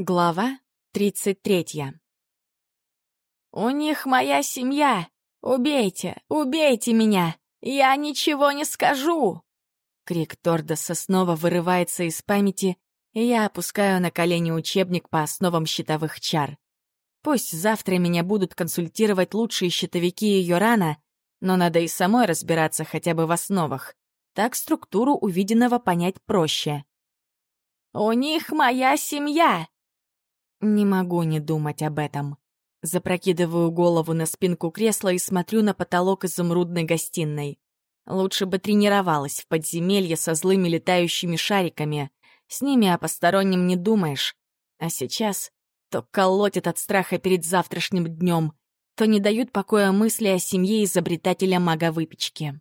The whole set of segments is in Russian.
Глава 33 «У них моя семья! Убейте! Убейте меня! Я ничего не скажу!» Крик Тордоса снова вырывается из памяти, и я опускаю на колени учебник по основам щитовых чар. Пусть завтра меня будут консультировать лучшие щитовики Йорана, но надо и самой разбираться хотя бы в основах. Так структуру увиденного понять проще. «У них моя семья! Не могу не думать об этом. Запрокидываю голову на спинку кресла и смотрю на потолок изумрудной гостиной. Лучше бы тренировалась в подземелье со злыми летающими шариками. С ними о постороннем не думаешь. А сейчас то колотит от страха перед завтрашним днем, то не дают покоя мысли о семье изобретателя мага-выпечки.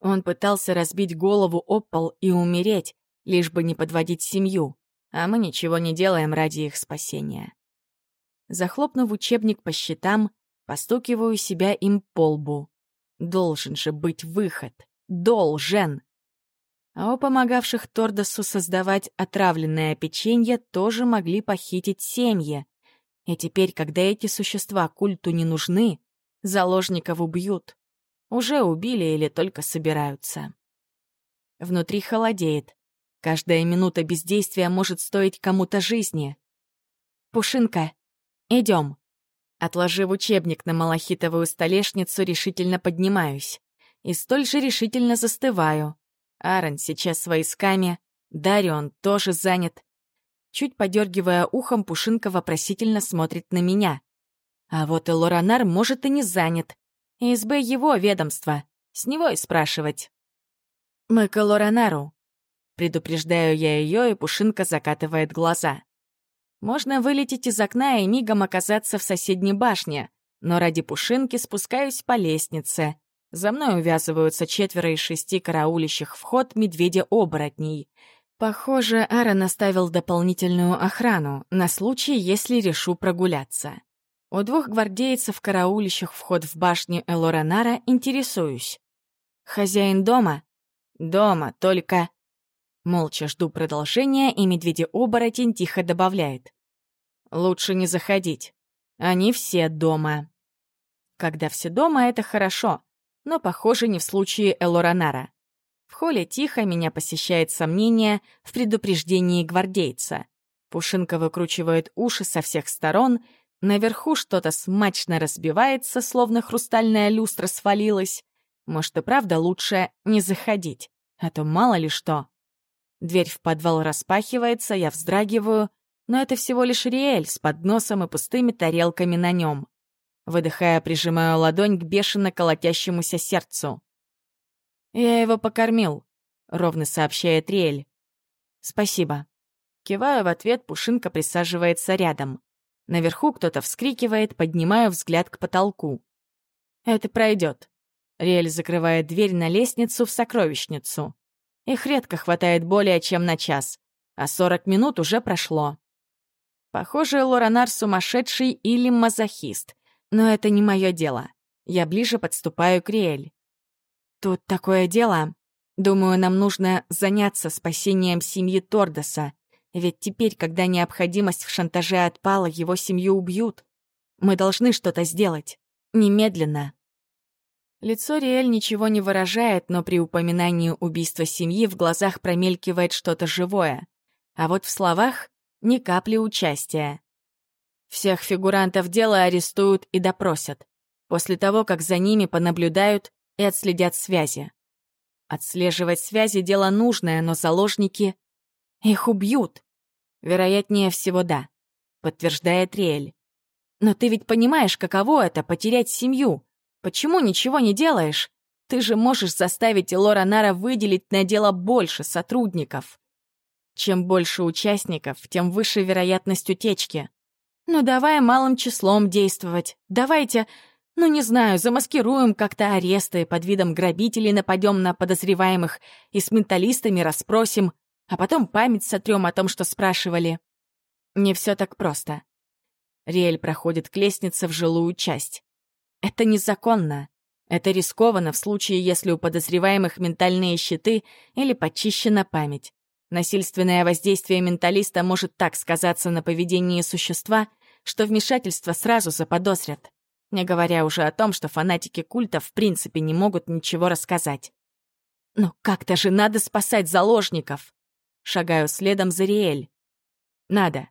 Он пытался разбить голову об пол и умереть, лишь бы не подводить семью а мы ничего не делаем ради их спасения. Захлопнув учебник по счетам, постукиваю себя им по лбу. Должен же быть выход. Должен! А у помогавших Тордосу создавать отравленное печенье тоже могли похитить семьи. И теперь, когда эти существа культу не нужны, заложников убьют. Уже убили или только собираются. Внутри холодеет. Каждая минута бездействия может стоить кому-то жизни. «Пушинка, идем. Отложив учебник на малахитовую столешницу, решительно поднимаюсь. И столь же решительно застываю. Аарон сейчас с войсками, Дарион тоже занят. Чуть подергивая ухом, Пушинка вопросительно смотрит на меня. А вот и Лоранар, может, и не занят. СБ его ведомство. С него и спрашивать. «Мы к Лоранару», Предупреждаю я ее, и Пушинка закатывает глаза. Можно вылететь из окна и мигом оказаться в соседней башне, но ради Пушинки спускаюсь по лестнице. За мной увязываются четверо из шести караулищих вход медведя-оборотней. Похоже, Аарон оставил дополнительную охрану на случай, если решу прогуляться. У двух гвардейцев, караулищих вход в башню Элоранара, интересуюсь. «Хозяин дома?» «Дома, только...» Молча жду продолжения, и медведя-оборотень тихо добавляет. «Лучше не заходить. Они все дома». Когда все дома, это хорошо, но, похоже, не в случае Элоранара. В холле тихо меня посещает сомнение в предупреждении гвардейца. Пушинка выкручивает уши со всех сторон, наверху что-то смачно разбивается, словно хрустальная люстра свалилась. Может, и правда лучше не заходить, а то мало ли что. Дверь в подвал распахивается, я вздрагиваю, но это всего лишь Риэль с подносом и пустыми тарелками на нем. Выдыхая, прижимаю ладонь к бешено колотящемуся сердцу. «Я его покормил», — ровно сообщает Риэль. «Спасибо». Киваю в ответ, Пушинка присаживается рядом. Наверху кто-то вскрикивает, поднимаю взгляд к потолку. «Это пройдет». Риэль закрывает дверь на лестницу в сокровищницу. Их редко хватает более чем на час, а 40 минут уже прошло. Похоже, Лоранар сумасшедший или мазохист, но это не мое дело. Я ближе подступаю к Риэль. Тут такое дело. Думаю, нам нужно заняться спасением семьи Тордоса, ведь теперь, когда необходимость в шантаже отпала, его семью убьют. Мы должны что-то сделать. Немедленно. Лицо Риэль ничего не выражает, но при упоминании убийства семьи в глазах промелькивает что-то живое. А вот в словах — ни капли участия. Всех фигурантов дела арестуют и допросят, после того, как за ними понаблюдают и отследят связи. Отслеживать связи — дело нужное, но заложники... Их убьют. Вероятнее всего, да, подтверждает Риэль. Но ты ведь понимаешь, каково это — потерять семью, Почему ничего не делаешь? Ты же можешь заставить Лора Нара выделить на дело больше сотрудников. Чем больше участников, тем выше вероятность утечки. Ну давай малым числом действовать. Давайте, ну не знаю, замаскируем как-то аресты под видом грабителей, нападем на подозреваемых и с менталистами расспросим, а потом память сотрем о том, что спрашивали. Не все так просто. Риэль проходит к лестнице в жилую часть. Это незаконно. Это рискованно в случае, если у подозреваемых ментальные щиты или почищена память. Насильственное воздействие менталиста может так сказаться на поведении существа, что вмешательство сразу заподозрят. Не говоря уже о том, что фанатики культа в принципе не могут ничего рассказать. Но как-то же надо спасать заложников. Шагаю следом за Риэль. Надо.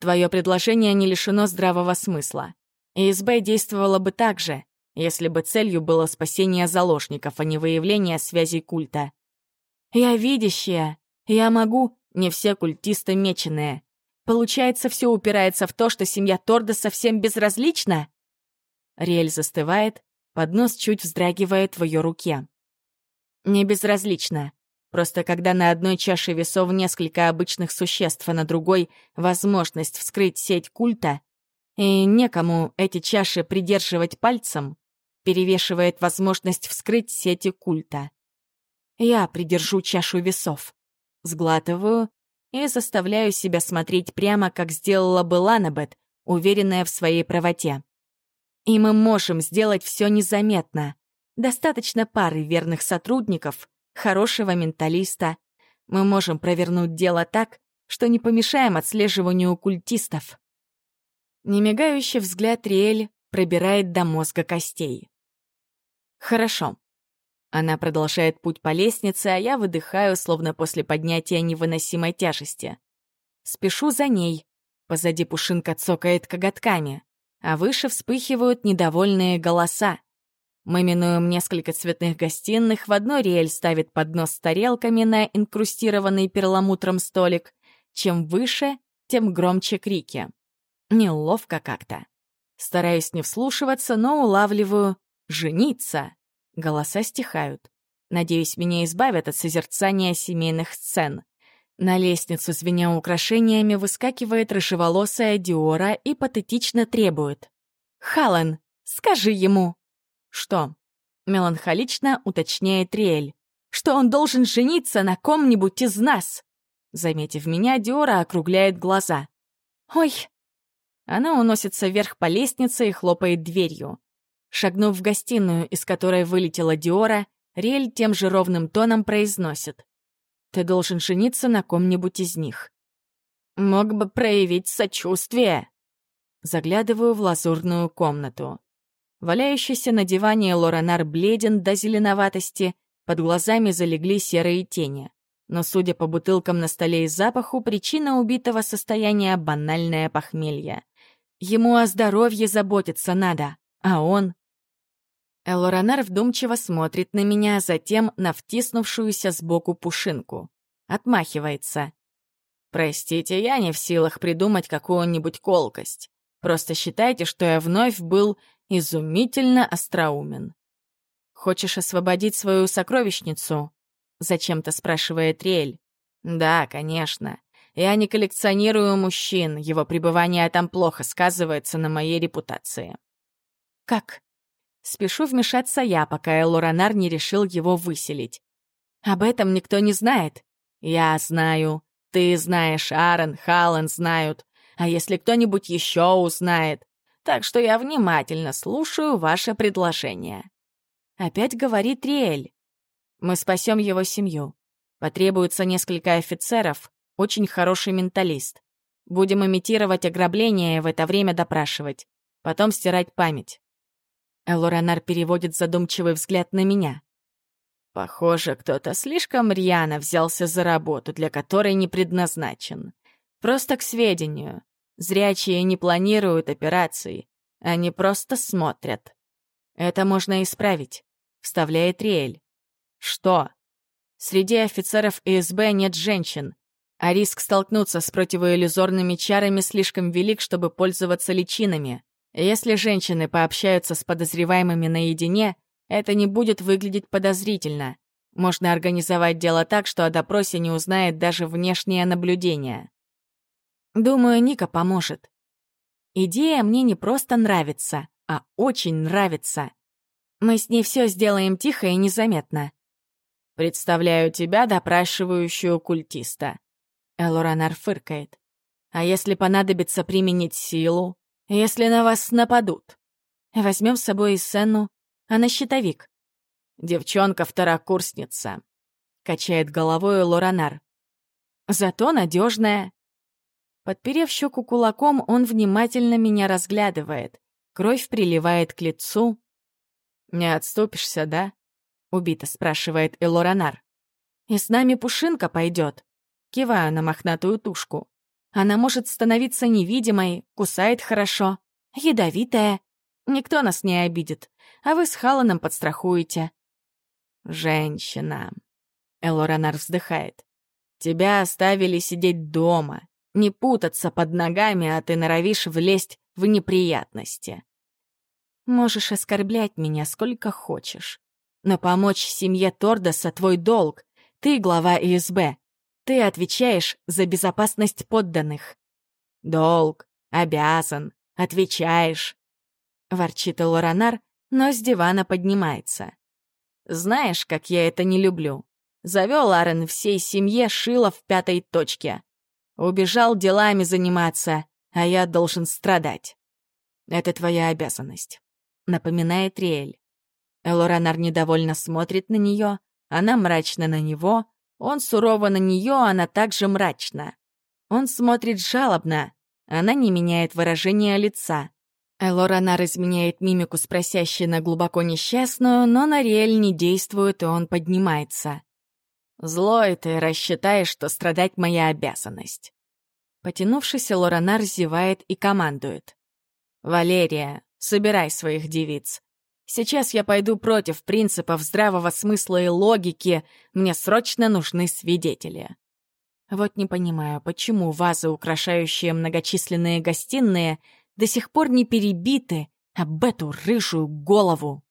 Твое предложение не лишено здравого смысла. ИСБ действовало бы так же, если бы целью было спасение заложников, а не выявление связей культа. Я видящая. Я могу. Не все культисты меченые. Получается, все упирается в то, что семья Торда совсем безразлична? Риэль застывает, поднос чуть вздрагивает в ее руке. Не безразлично. Просто когда на одной чаше весов несколько обычных существ, а на другой — возможность вскрыть сеть культа, и некому эти чаши придерживать пальцем, перевешивает возможность вскрыть сети культа. Я придержу чашу весов, сглатываю и заставляю себя смотреть прямо, как сделала бы Ланабет, уверенная в своей правоте. И мы можем сделать все незаметно. Достаточно пары верных сотрудников, хорошего менталиста. Мы можем провернуть дело так, что не помешаем отслеживанию культистов. Немигающий взгляд Риэль пробирает до мозга костей. Хорошо. Она продолжает путь по лестнице, а я выдыхаю, словно после поднятия невыносимой тяжести. Спешу за ней. Позади пушинка цокает коготками, а выше вспыхивают недовольные голоса. Мы минуем несколько цветных гостиных, в одной Риэль ставит поднос с тарелками на инкрустированный перламутром столик. Чем выше, тем громче крики. Неловко как-то. Стараюсь не вслушиваться, но улавливаю «жениться». Голоса стихают. Надеюсь, меня избавят от созерцания семейных сцен. На лестницу, звеня украшениями, выскакивает рыжеволосая Диора и патетично требует. «Халан, скажи ему!» «Что?» — меланхолично уточняет Риэль. «Что он должен жениться на ком-нибудь из нас!» Заметив меня, Диора округляет глаза. «Ой, она уносится вверх по лестнице и хлопает дверью. Шагнув в гостиную, из которой вылетела Диора, Риэль тем же ровным тоном произносит. «Ты должен жениться на ком-нибудь из них». «Мог бы проявить сочувствие». Заглядываю в лазурную комнату. Валяющийся на диване Лоранар бледен до зеленоватости, под глазами залегли серые тени. Но, судя по бутылкам на столе и запаху, причина убитого состояния — банальное похмелье. Ему о здоровье заботиться надо, а он... Элоранар вдумчиво смотрит на меня, затем на втиснувшуюся сбоку пушинку. Отмахивается. «Простите, я не в силах придумать какую-нибудь колкость. Просто считайте, что я вновь был изумительно остроумен». «Хочешь освободить свою сокровищницу?» — зачем-то спрашивает Риэль. «Да, конечно. Я не коллекционирую мужчин, его пребывание там плохо сказывается на моей репутации. Как? Спешу вмешаться я, пока Элоранар не решил его выселить. Об этом никто не знает. Я знаю. Ты знаешь, Аарон, Халлан знают. А если кто-нибудь еще узнает? Так что я внимательно слушаю ваше предложение. Опять говорит Риэль. Мы спасем его семью. Потребуется несколько офицеров, очень хороший менталист. Будем имитировать ограбление и в это время допрашивать. Потом стирать память. Элоранар переводит задумчивый взгляд на меня. Похоже, кто-то слишком рьяно взялся за работу, для которой не предназначен. Просто к сведению. Зрячие не планируют операции. Они просто смотрят. Это можно исправить, вставляет Риэль. Что? Среди офицеров ИСБ нет женщин, а риск столкнуться с противоиллюзорными чарами слишком велик, чтобы пользоваться личинами. Если женщины пообщаются с подозреваемыми наедине, это не будет выглядеть подозрительно. Можно организовать дело так, что о допросе не узнает даже внешнее наблюдение. Думаю, Ника поможет. Идея мне не просто нравится, а очень нравится. Мы с ней все сделаем тихо и незаметно. Представляю тебя, допрашивающую культиста. Элоранар фыркает. «А если понадобится применить силу? Если на вас нападут?» Возьмем с собой Сенну, а на щитовик. «Девчонка-второкурсница», — качает головой Лоранар. Зато надежная. Подперев щеку кулаком, он внимательно меня разглядывает. Кровь приливает к лицу. «Не отступишься, да?» — убито спрашивает Элоранар. «И с нами Пушинка пойдет?» Киваю на мохнатую тушку. Она может становиться невидимой, кусает хорошо, ядовитая. Никто нас не обидит, а вы с Халаном подстрахуете. «Женщина», — Элоранар вздыхает, — «тебя оставили сидеть дома, не путаться под ногами, а ты норовишь влезть в неприятности. Можешь оскорблять меня сколько хочешь, но помочь семье Тордоса — твой долг. Ты глава ИСБ. Ты отвечаешь за безопасность подданных. Долг, обязан, отвечаешь. Ворчит Лоранар, но с дивана поднимается. Знаешь, как я это не люблю. Завел Арен всей семье шило в пятой точке. Убежал делами заниматься, а я должен страдать. Это твоя обязанность, напоминает Риэль. Элоранар недовольно смотрит на нее, она мрачно на него, он сурово на нее, она также мрачна. Он смотрит жалобно, она не меняет выражения лица. Элоранар изменяет мимику с просящей на глубоко несчастную, но на Риэль не действует, и он поднимается. Злой ты рассчитаешь, что страдать моя обязанность. Потянувшись, Лоранар зевает и командует. «Валерия, собирай своих девиц. Сейчас я пойду против принципов здравого смысла и логики. Мне срочно нужны свидетели». Вот не понимаю, почему вазы, украшающие многочисленные гостиные, до сих пор не перебиты об эту рыжую голову.